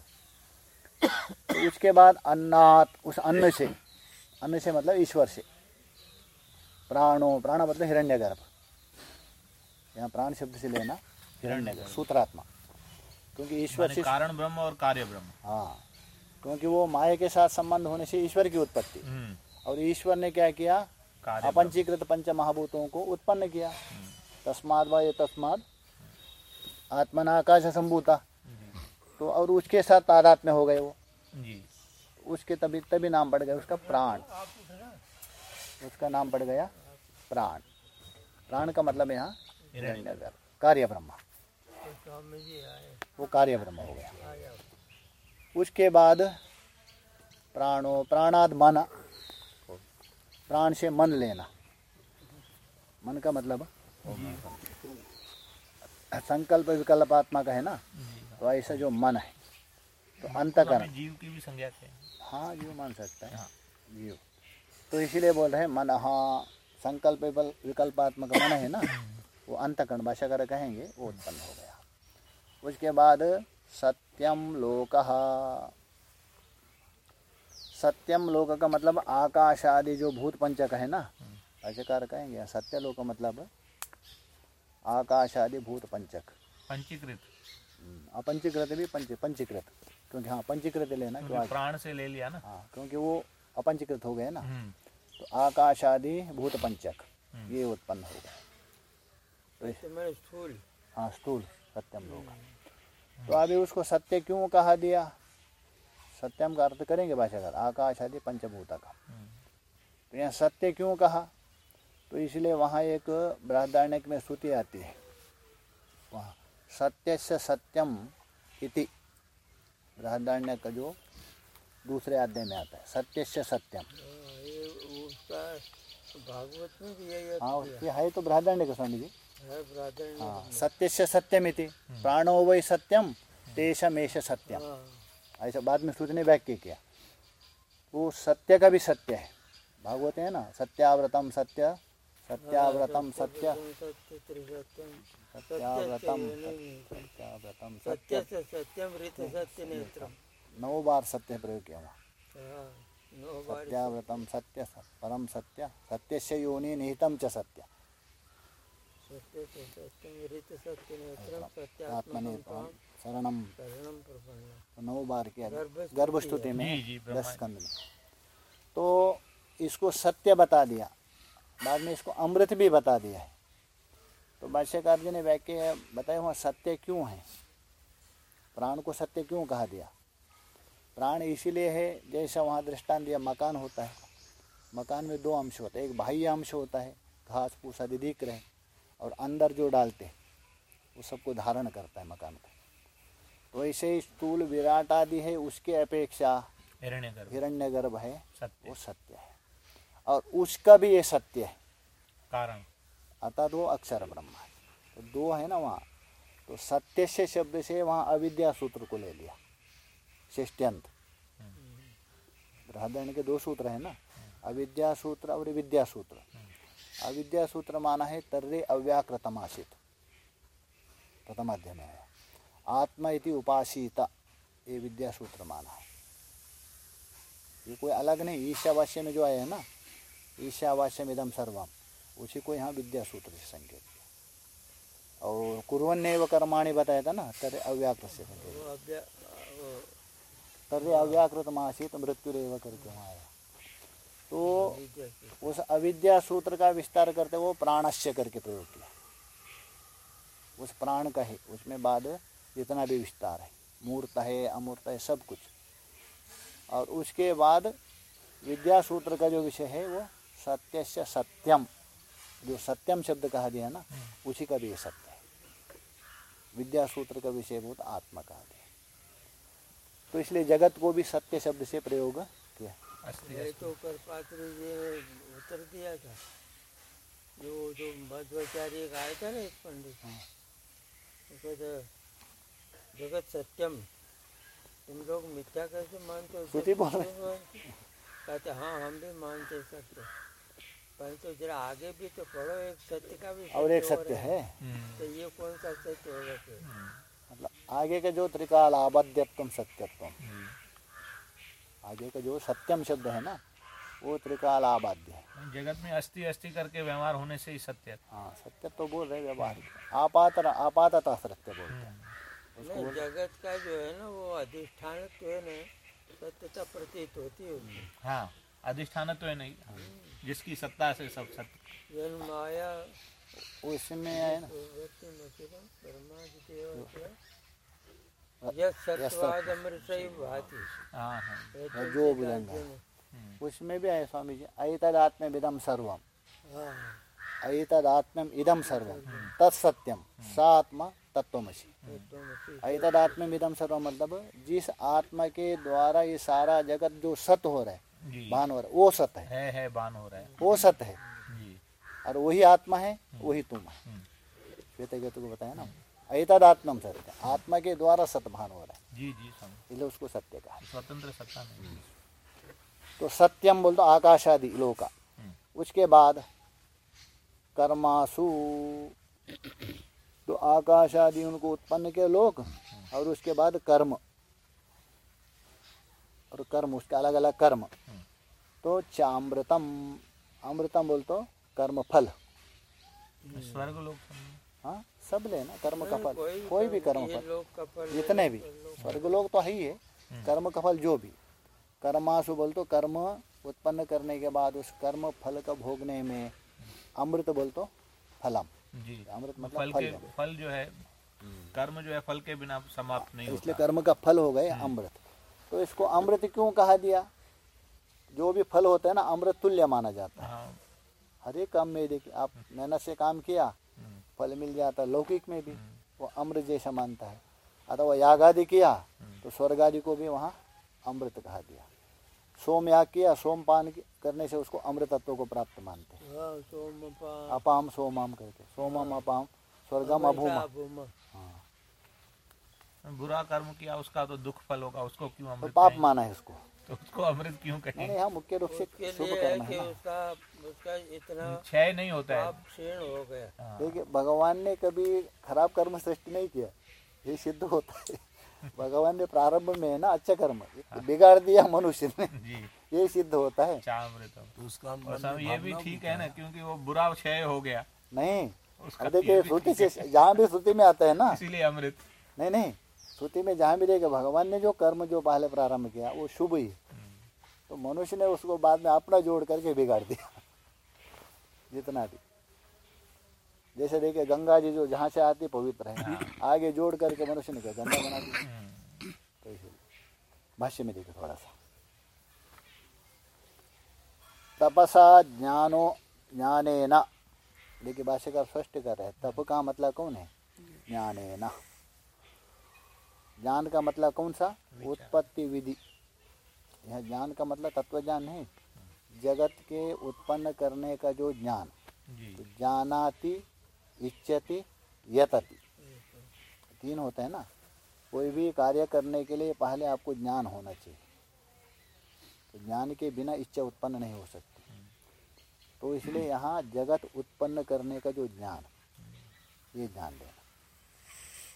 तो उसके बाद अन्नात उस अन्न से अन्न से मतलब ईश्वर से। प्राणो प्राण मतलब हिरण्यगर्भ। यहाँ प्राण शब्द से लेना हिरण्यगर्भ सूत्रात्मा। क्योंकि ईश्वर से कारण ब्रह्म और कार्य ब्रह्म। हाँ क्योंकि वो माया के साथ संबंध होने से ईश्वर की उत्पत्ति। हम्म, और ईश्वर ने क्या किया? अपंचीकृत पंच महाभूतों को उत्पन्न किया। तस्माद व ये तस्माद। आत्मना आकाश संभूता। तो और उसके साथ तादात में हो गए वो। जी। उसके तभी तभी नाम पड़ गया उसका प्राण। उसका नाम पड़ गया प्राण। प्राण का मतलब यहाँ कार्य ब्रह्मा वो कार्य ब्रह्म हो गया। उसके बाद प्राणो प्राणाद मन। प्राण से मन लेना। मन का मतलब संकल्प विकल्पात्मा का है ना? तो ऐसा जो मन है तो अंतकरण। जीव की भी संज्ञा है। हाँ जीव मान सकता है। हाँ। जीव। तो इसीलिए बोल रहे हैं मन हाँ संकल्प विकल- विकल्पात्मक मन है ना वो अंतकरण भाषा कर कहेंगे वो उत्पन्न हो गया। उसके बाद सत्यम लोक। सत्यम लोक का मतलब आकाश आदि जो भूत पंचक है ना भाष्यकार कहेंगे सत्य लोक मतलब आकाश आदि भूत पंचक पंचीकृत। हम्म, अपंचीकृत भी पंच पंचीकृत। क्योंकि हाँ पंचीकृत लेना क्यों क्योंकि प्राण से ले लिया ना। हाँ क्योंकि वो अपंचीकृत हो गए ना। हम्म, तो आकाश आदि भूत पंचक ये उत्पन्न हो गए तो इस- हाँ स्थूल सत्यम लोग तो अभी उसको सत्य क्यों कहा दिया? सत्यम का अर्थ करेंगे भाषाकार आकाश आदि पंचभूत का तो यहाँ सत्य क्यों कहा? तो इसलिए वहाँ एक बृहदारण्यक में श्रुति आती है। वहाँ सत्य से सत्यम इति बृहदारण्य का जो दूसरे अध्याय में आता है। सत्य से सत्यम भागवत में भी यही हाँ उसकी है तो बृहदारण्य का स्वामी जी। हाँ सत्य से सत्यम इति। प्राणो वही सत्यम तेषमेश सत्यम। ऐसा बाद में सूचने वाक्य किया। वो सत्य का भी सत्य है। भागवत है ना सत्याव्रतम सत्य सत्याव्रतम सत्य। सत्य सत्याव्रतम सत्याव्रतम सत्य। सत्य सत्यम ऋत सत्य नेत्रम नौ बार सत्य प्रयोग किया वहाँ सत्याव्रतम सत्य परम सत्य सत्य से योनि निहितम च सत्य। शरणम। तो नौ बार किया गर्भस्तुति गर्भस्तुति में दस स्कंद में। तो इसको सत्य बता दिया। बाद में इसको अमृत भी बता दिया है। तो भाष्यकार जी ने वाक्य बताया वहाँ सत्य क्यों है? प्राण को सत्य क्यों कहा दिया? प्राण इसीलिए है जैसा वहाँ दृष्टांत दिया मकान होता है। मकान में दो अंश होते हैं एक बाह्य अंश होता है घास फूस आदि दिख रहे और अंदर जो डालते हैं वो सबको धारण करता है मकान को। तो ऐसे ही स्थूल विराट आदि है उसके अपेक्षा हिरण्य गर्भ है सत्य। वो सत्य है। और उसका भी ये सत्य है। कारण। अर्थात वो अक्षर ब्रह्म है। तो दो है ना वहाँ। तो सत्य से शब्द से वहाँ अविद्या सूत्र को ले लिया। शिष्ट्यंत बृहदर्ण के दो सूत्र है ना। अविद्या सूत्र और विद्या सूत्र। अविद्या सूत्र माना है तर्रे अव्याकृतम आशित प्रथम अध्याय में है आत्मा इति उपासीता। ये विद्या सूत्र माना है। ये कोई अलग नहीं ईशावास्य में जो आया है ना। ईशावास्यम इदम सर्वम। उसी को यहाँ विद्या सूत्र से संकेत किया और कुरन्व कर्माणी बताया था ना तर्रे अव्याकृत से संकेत। तर्रे अव्याकृत मासीत मृत्युरेव करके वहाँ आया। तो उस अविद्या सूत्र का विस्तार करते वो प्राणस्य करके प्रयोग किया। उस प्राण का है उसमें बाद जितना भी विस्तार है मूर्त है अमूर्त है सब कुछ। और उसके बाद विद्या सूत्र का जो विषय है वो सत्य से सत्यम। जो सत्यम शब्द कहा दिया ना उसी का भी ये सत्य है। विद्या सूत्र का विषय बहुत आत्मा कहा गया तो इसलिए जगत को भी सत्य शब्द से प्रयोग किया। तो ऊपर पात्र उत्तर दिया था। जो जो मध्वाचार्य का आया था ना एक पंडित कहते जगत सत्यम तुम लोग मिथ्या कैसे मानते हो? बोल रहे। कहते हाँ हम भी मानते सत्य। परंतु जरा आगे भी तो पढ़ो एक सत्य का भी और एक सत्य है। हम्म, तो ये कौन सा सत्य होगा मतलब आगे का जो त्रिकाल आबद्यत्व सत्यत्व आगे का जो सत्यम शब्द है ना वो त्रिकाल आबाद्य है। जगत में अस्थि अस्थि करके व्यवहार होने से ही सत्य हाँ। सत्य तो बोल रहे व्यवहार। आपात आपातता सत्य बोलते हैं। नहीं जगत का जो है ना वो अधिष्ठान तो है ना सत्यता प्रतीत होती है हाँ। अधिष्ठान तो है नहीं। जिसकी सत्ता से सब सत्य। माया उसमें है ना। भाति। हाँ हाँ। ये जो है। ने- उसमें भी है स्वामी जी ऐतदात्म विदम सर्वम हाँ ऐतदात्म्यम इदम सर्वम। तत्सत्यम। सा आत्मा तत्वमसी। ऐतदात्म्यम इदम सर्वम मतलब जिस आत्मा के द्वारा ये सारा जगत जो सत हो रहा है भान हो रहा है। वो सत है। है है बान हो रहा है। वो सत है। और वही आत्मा है वही तुम है। हम्म, श्वेत को बताया ना? ऐतदात्मम सत्य आत्मा के द्वारा सत भान हो रहा है। जी जी इसलिए उसको सत्य कहा। स्वतंत्र सत्ता नहीं तो सत्यम बोल तो आकाशादि लोका। उसके बाद कर्मासु। तो आकाश आदि उनको उत्पन्न के लोक और उसके बाद कर्म। और कर्म उसके अलग अलग कर्म तो चामृतम अमृतम बोल तो कर्म फल स्वर्ग लोग हाँ सब लेना कर्म का फल। कोई कोई भी कर्म फल। फल जितने भी। स्वर्ग लोग तो है ही है। कर्म का फल जो भी। कर्मासु बोल तो कर्म उत्पन्न करने के बाद उस कर्म फल का भोगने में अमृत बोल तो फलम। जी। अमृत फल मतलब फल के फल जो है कर्म जो है फल के बिना समाप्त नहीं इसलिए कर्म का फल हो गए अमृत। तो इसको अमृत क्यों कहा दिया? जो भी फल होता है ना अमृत तुल्य माना जाता है। हाँ। हर एक काम में देखिए आप मेहनत से काम किया फल मिल जाता है लौकिक में भी वो अमृत जैसा मानता है। अथवा याग आदि किया तो स्वर्ग आदि को भी वहाँ अमृत कहा दिया। सोम याग किया सोमपान की- करने से उसको अमृतत्व को प्राप्त मानते हैं। हाँ, अपाम सोमाम करके सोमम अपाम स्वर्गम अभूमा। भूमा बुरा कर्म किया उसका तो दुख फल होगा उसको क्यों तो अमृत पाप माना है उसको। तो उसको अमृत क्यों कहेंगे यहाँ मुख्य रूप से शुभ है करना है उसका उसका इतना क्षय नहीं होता है। क्षीण हो गया। हाँ, देखिए भगवान ने कभी खराब कर्म सृष्टि नहीं किया ये सिद्ध होता है। भगवान ने प्रारंभ में है ना अच्छा कर्म बिगाड़ दिया मनुष्य ने। जी। ये सिद्ध होता है। तो उसका ये भी ठीक है ना क्योंकि वो बुरा क्षय हो गया। नहीं उसका देखिए श्रुति से जहाँ भी श्रुति में आता है ना। इसीलिए अमृत। नहीं नहीं श्रुति में जहाँ भी देखिए भगवान ने जो कर्म जो पहले प्रारंभ किया वो शुभ ही है। तो मनुष्य ने उसको बाद में अपना जोड़ करके बिगाड़ दिया। जितना भी। जैसे देखिए गंगा जी जो जहाँ से आती पवित्र है। आगे जोड़ करके मनुष्य ने क्या गंगा बना दी। तो इसलिए भाष्य में देखिए थोड़ा सा। तपसा ज्ञानो ज्ञाने न देखिए भाष्यकार स्पष्ट कर रहे हैं। तप का मतलब कौन है? ज्ञाने न ज्ञान का मतलब कौन सा? उत्पत्ति विधि। यह ज्ञान का मतलब तत्व ज्ञान है। जगत के उत्पन्न करने का जो ज्ञान तो जानाति इच्छति यतति। तीन होते हैं ना? कोई भी कार्य करने के लिए पहले आपको ज्ञान होना चाहिए। तो ज्ञान के बिना इच्छा उत्पन्न नहीं हो सकती। तो इसलिए यहाँ जगत उत्पन्न करने का जो ज्ञान ये ध्यान देना।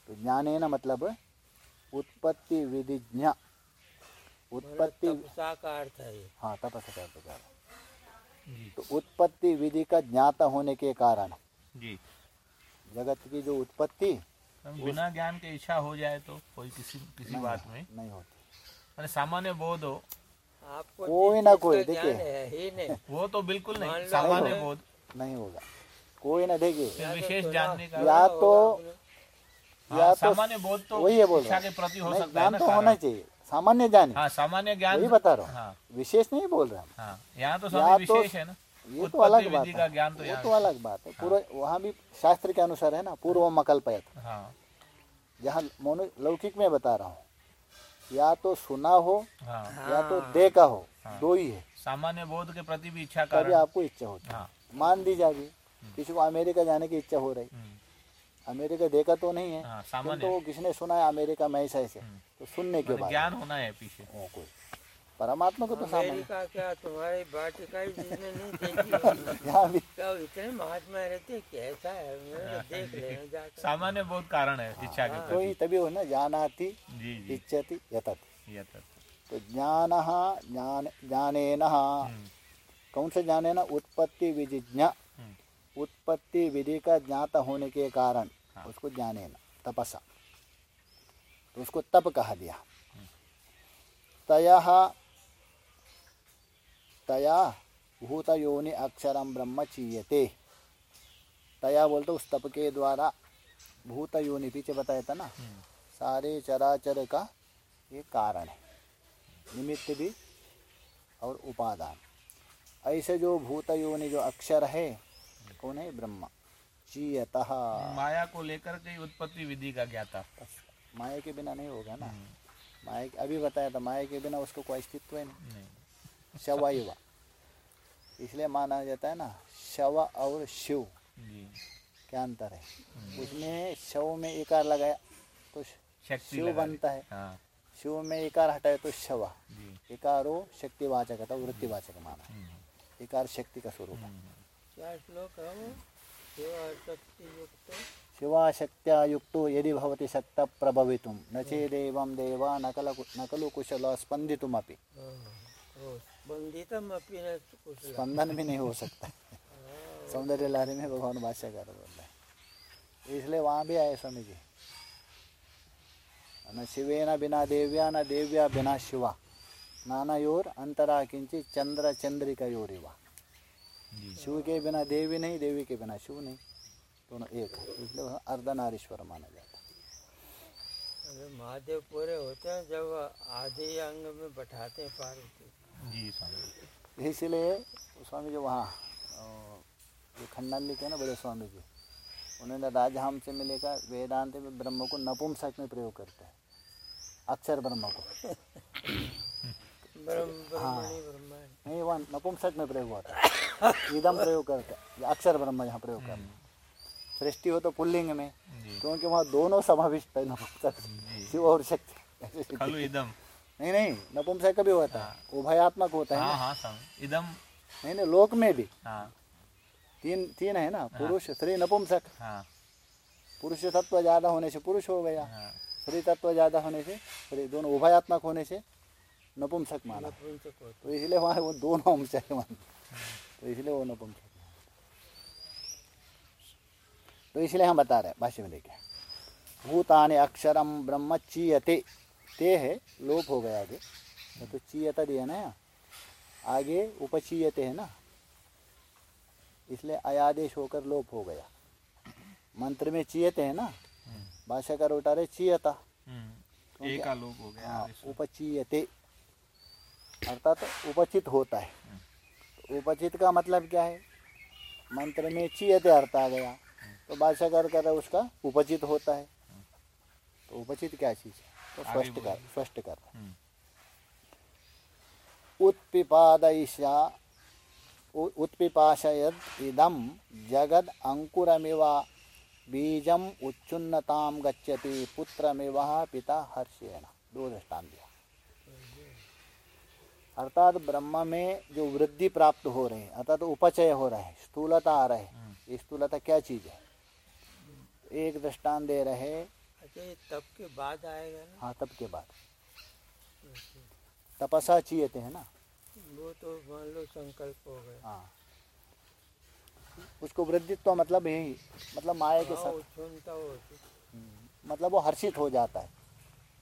तो ज्ञान है ना मतलब उत्पत्ति विधिज्ञा। उत्पत्ति का अर्थ है हाँ तपस्या का प्रकार तो उत्पत्ति विधि का ज्ञाता होने के कारण। जी। जगत की जो उत्पत्ति बिना ज्ञान के इच्छा हो जाए तो कोई किसी किसी नहीं- बात में। नहीं होती। मैंने सामान्य बोध हो। आपको कोई ना कोई, देखिए। है ही नहीं। वो तो बिल्कुल नहीं सामान्य बोध। नहीं होगा। कोई ना देखिए। या तो विशेष जानने का या तो हाँ, या तो सामान्य बोध तो वही है बोल रहा के प्रति हो सकता है ज्ञान तो होना चाहिए सामान्य ज्ञान हाँ। सामान्य ज्ञान वही बता रहा हूँ। हाँ। विशेष नहीं बोल रहा हम हाँ यहाँ तो या स्वामी तो- विशेष है ना। ये तो अलग बात है। ज्ञान तो वो यहाँ तो अलग बात है। पूरा वहाँ भी शास्त्र के अनुसार है ना पूर्व मकल्पयत हाँ। जहाँ मोनो लौकिक में बता रहा हूँ या तो सुना हो हाँ। या तो देखा हो हाँ। दो ही है। सामान्य बोध के प्रति भी इच्छा कारण। आपको इच्छा होती है। हाँ। मान दी जाएगी किसी को अमेरिका जाने की इच्छा हो रही हम्म, अमेरिका देखा तो नहीं है। हाँ सामान्य वो किसने सुना है अमेरिका में ऐसा ऐसे हम्म। तो सुनने के बाद। ज्ञान होना है पीछे। कोई। परमात्मा को तो सामान्य। अमेरिका क्या तुम्हारी वाटिका ही जिसने नहीं देखी यहाँ भी। क्या इतने महात्मा रहते कैसा है? तो देख लेना जाकर। सामान्य बोध कारण है इच्छा के तो ही तभी हो ना जानाति जी जी। इच्छति यतति। तो ज्ञान ज्ञान ज्ञानेन। हम्म, कौन से ज्ञाने ना? उत्पत्ति विजिज्ञा हम्म, उत्पत्ति विधि का ज्ञाता होने के कारण। हाँ। उसको ज्ञाने न तपसा। तो उसको तप कहा दिया तया तया भूत योनि अक्षरम ब्रह्म चीयते। तया बोलते उस तप के द्वारा भूत योनि पीछे बताया था ना हम्म, सारे चराचर का ये कारण है। निमित्त भी और उपादान। ऐसे जो भूत योनि जो अक्षर है कौन है ब्रह्मा। चीयत। माया को लेकर के उत्पत्ति विधि का ज्ञाता। माया के बिना नहीं होगा ना। हम्म, माया के- अभी बताया था माया के बिना उसको कोई अस्तित्व ही नहीं। नहीं। शवायुवा इसलिए माना जाता है ना शव और शिव। क्या अंतर है? उसमें शव में एकार लगाया तो शिव बनता है। हाँ। शिव में एकार हटाए तो शव। जी। एकारो शक्तिवाचक था वृत्तिवाचक माना। हम्म, एकार शक्ति का स्वरूप हम्म, क्या श्लोक है वो? सेवा शक्ति युक्त शिवाशक्त्या यदि भवति शक्त प्रभवितुं न चेदेवं देवा न खलु न खलु कुशल न स्पंदन भी नहीं हो सकता। सौंदर्य लहरी में भगवान भाष्यकार बोल रहे इसलिए वहाँ भी आए स्वामी जी न शिवेन बिना देव्या न देव्या बिना शिवा। नानायोर अंतरा किंचित चंद्र चंद्रिका योरिवा जी शिव के बिना देवी नहीं देवी के बिना शिव नहीं। दोनों एक है इसलिए वह अर्धनारीश्वर माना जाता है। महादेव पूरे होते हैं जब आधे अंग में बैठाते हैं पार्वती जी स्वामी इसीलिए स्वामी जी वहाँ जो खंडन लिखे ना बड़े स्वामी जी उन्होंने राजहम से मिलेगा वेदांत में ब्रह्म को नपुंसक में प्रयोग करते हैं। अक्षर ब्रह्म को। ब्रह्मांड नहीं वहाँ नपुंसक में प्रयोग होता है इदम प्रयोग करते हैं। अक्षर ब्रह्म यहाँ प्रयोग करते हैं। सृष्टि हो तो पुल्लिंग में क्योंकि वहाँ दोनों समाविष्ट है नपुंसक शिव और शक्ति। नहीं नहीं नपुंसक भी होता है। उभयात्मक होता है हाँ हाँ इदम नहीं नहीं लोक में भी। हाँ। तीन तीन है ना पुरुष स्त्री नपुंसक। हाँ। पुरुष तत्व ज़्यादा होने से पुरुष हो गया। हाँ। स्त्री तत्व ज़्यादा होने से स्त्री दोनों उभयात्मक होने से नपुंसक माना तो इसलिए वहाँ वो दोनों अंश है वहाँ। तो इसलिए वो नपुंसक तो इसलिए हम बता रहे हैं भाष्य में देखिए भूतानि अक्षरम ब्रह्म चीयते। ते है लोप हो गया आगे। नहीं तो चीयता दिया ना। आगे उपचीयते है ना। इसलिए अयादेश होकर लोप हो गया। मंत्र में चीयते है ना। भाषाकार उतारे चीयता। हम्म, एक का लोप हो गया हाँ, उपचीयते। अर्थात तो उपचित होता है। तो उपचित का मतलब क्या है? मंत्र में चीयते अर्थ आ गया तो बादशाह कर है उसका उपचित होता है। तो उपचित क्या चीज़ है? तो स्पष्ट कर स्पष्ट कर। हम्म, उत्पिपादयिषा उत्पिपाशयद इदम जगद अंकुरमिव बीजम उच्चुन्नतां गच्छति पुत्रमिव पिता हर्षेण। दो दृष्टांत दिया। अर्थात ब्रह्म में जो वृद्धि प्राप्त हो रहे हैं अर्थात उपचय हो रहा है स्थूलता आ रहा है ये स्थूलता क्या चीज़ है? एक दृष्टान दे रहे अच्छा तब के बाद आएगा ना? हाँ तब के बाद। तपसा चीयते है ना? वो तो मान लो संकल्प हो गया। हाँ। उसको वृद्धित्व मतलब यही मतलब माया के हाँ, साथ। मतलब वो हर्षित हो जाता है।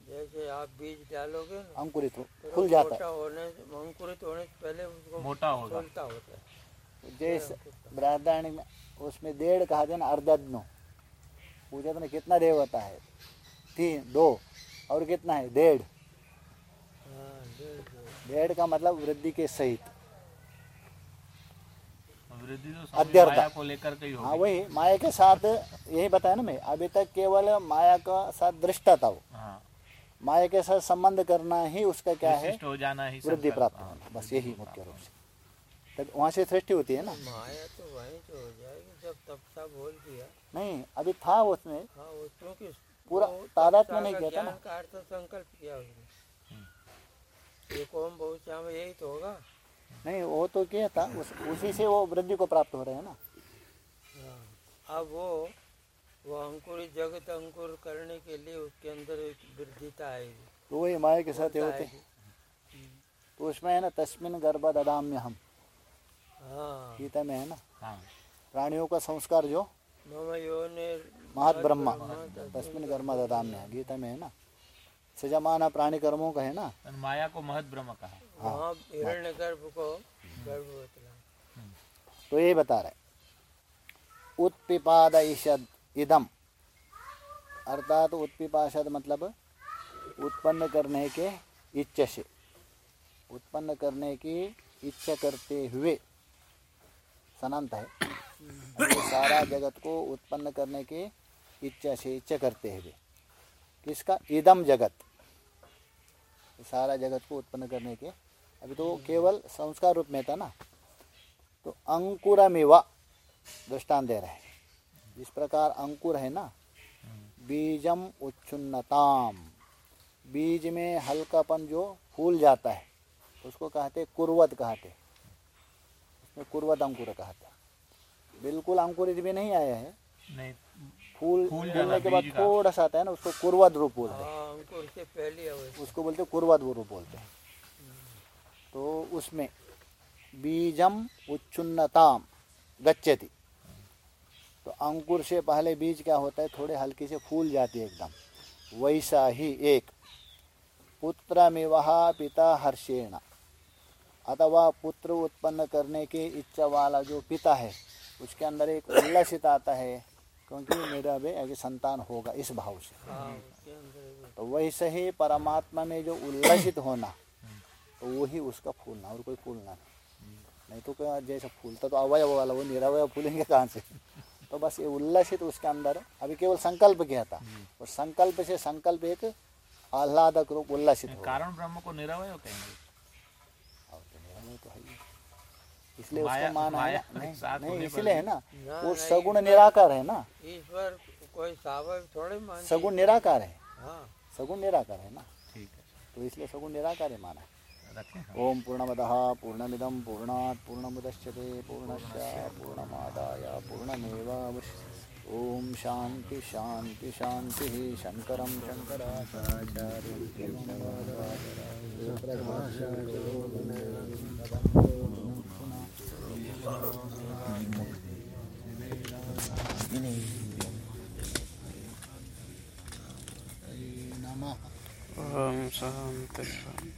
जैसे आप बीज डालोगे अंकुरित हो खुल वो जाता मोटा होने अंकुरित होने से पहले उसको मोटा होगा होता है। है। जैसे बृहदारण्य में उसमें डेढ़ कहा था ना अर्धज्ञो पूछा था कितना देवता है? तीन दो और कितना है? डेढ़ हाँ डेढ़ का मतलब वृद्धि के सहित। तो अध्यर्था। को लेकर के हाँ वही माया के साथ यही बताया ना मैं अभी तक केवल माया का साथ दृष्टा था वो। हाँ। माया के साथ संबंध करना ही उसका क्या है? हो जाना ही वृद्धि प्राप्त हाँ। होना। बस यही मुख्य रूप से। तब वहाँ से सृष्टि होती है ना? माया तो वहीं से हो जाएगी जब तपसा बोल दिया। नहीं अभी था उसमें हाँ क्योंकि पूरा वो तादाद में नहीं किया था ना? का अर्थ संकल्प किया उसने। एक ओम बहुश्याम यही तो होगा। नहीं वो तो क्या था। उस, उसी से वो वृद्धि को प्राप्त हो रहे हैं ना? हाँ अब वो वो अंकुरित जगत अंकुर करने के लिए उसके अंदर एक वृद्धिता आएगी तो वही माया के साथ होते हैं। तो उसमें है ना तस्मिन गर्भ ददाम्य हम हाँ। गीता में है ना? हाँ। प्राणियों का संस्कार जो? महत ब्रह्मा तस्मिन गर्भ ददाम्य गीता में है ना? सजमाना प्राणी कर्मों का है ना? माया को महत ब्रह्म कहा हिरण्य गर्भ को गर्भ तो ये बता रहे उत्पिपाद ईषद इदम। अर्थात उत्पिपाशद मतलब उत्पन्न करने के इच्छा से उत्पन्न करने की इच्छा करते हुए सनांत है। ये सारा जगत को उत्पन्न करने की इच्छा से इच्छा करते हुए। किसका? इदम जगत। सारा जगत को उत्पन्न करने के। अभी तो केवल संस्कार रूप में था ना। तो अंकुरमिवा दृष्टांत दे रहे हैं। जिस प्रकार अंकुर है ना बीजम उच्छुन्नताम। बीज में हल्कापन जो फूल जाता है उसको कहते कुर्वत कहते उसमें कुर्वत अंकुर कहते बिल्कुल अंकुरित भी नहीं आया है। नहीं फूल फूल फूलने के बाद थोड़ा सा आता है ना उसको कुर्वत रूप बोलते हैं। हाँ अंकुर से पहली अवस्था उसको बोलते कुर्वत रूप बोलते हैं। तो उसमें बीजम उच्छुन्नताम गच्छति। अंकुर से पहले बीज क्या होता है? थोड़े हल्की से फूल जाती है एकदम। वैसा ही एक पुत्र पिता हर्षेण। अथवा पुत्र उत्पन्न करने की इच्छा वाला जो पिता है, उसके अंदर एक उल्लसित आता है, क्योंकि मेरा भी आगे संतान होगा इस भाव से। तो वैसे ही परमात्मा में जो उल्लसित होना तो वही उसका फूलना और कोई फूलना नहीं नहीं तो जैसे फूलता तो अवयव वाला, वो निरवय फूलेंगे कहाँ से? तो बस ये उल्लसित उसके अंदर अभी केवल संकल्प किया था और संकल्प से संकल्प एक आह्लादक रूप उल्लसित हो कारण ब्रह्म को निरवय कहेंगे। तो तो है इसलिए उसको माना है ना नहीं नहीं इसलिए है ना वो सगुण निराकार है ना। ईश्वर कोई थोड़े सगुण निराकार है। हाँ। सगुण निराकार है ना। ठीक है। तो इसलिए सगुण निराकार है माना। ओम पूर्णमदः पूर्णमिदं पूर्णात् पूर्णमुदच्यते पूर्णस्य पूर्णमादाय पूर्णमेवावशिष्यते ओम शांति शांति शांति शंकरं शंकराचार्यं नमः ॐ शान्ति शान्ति।